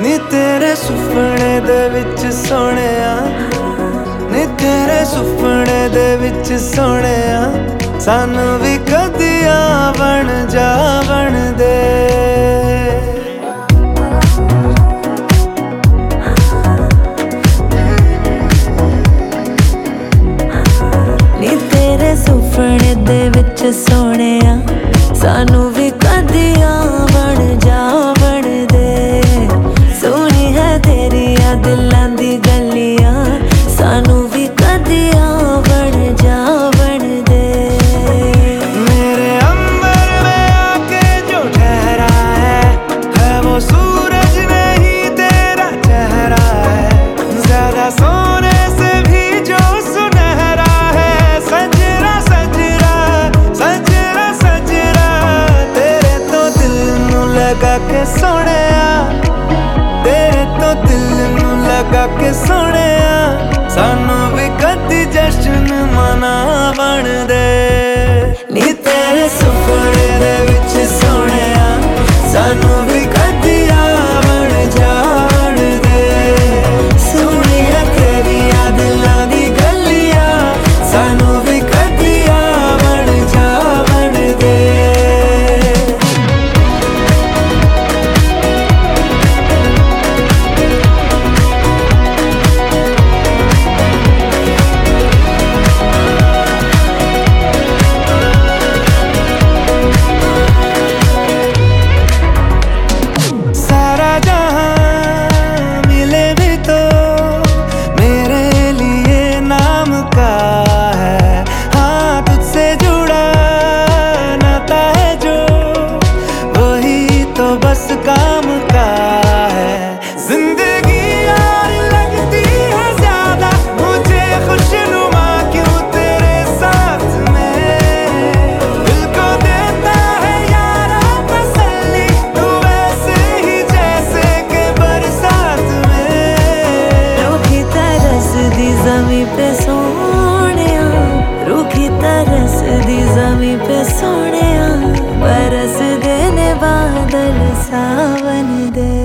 ਨੀ ਤੇਰੇ ਸੁਪਨੇ ਦੇ ਵਿੱਚ ਸੋਹਣਿਆ। ਨੀ ਤੇਰੇ ਸੁਪਨੇ ਦੇ ਵਿੱਚ ਸੋਹਣਿਆ। ਸਾਨੂੰ ਵੀ ਕਦੀ ਬਣ ਜਾ। ਸੋਹਣਿਆ। ਸਾਨੂੰ ਵੀ ਕਦੀ ਲਗਾ ਕੇ ਸੋਹਣਿਆ। ਤੇਰੇ ਤੋਂ ਦਿਲ ਨੂੰ ਲਗਾ ਕੇ ਸੋਹਣਿਆ। ਸਾਨੂੰ ਵੀ ਕਦੀ ਜਸ਼ਨ ਮਨਾਵਣ ਦੇ ਨੀ तरसदी जमी पे सोने बरस देने बादल सावन दे।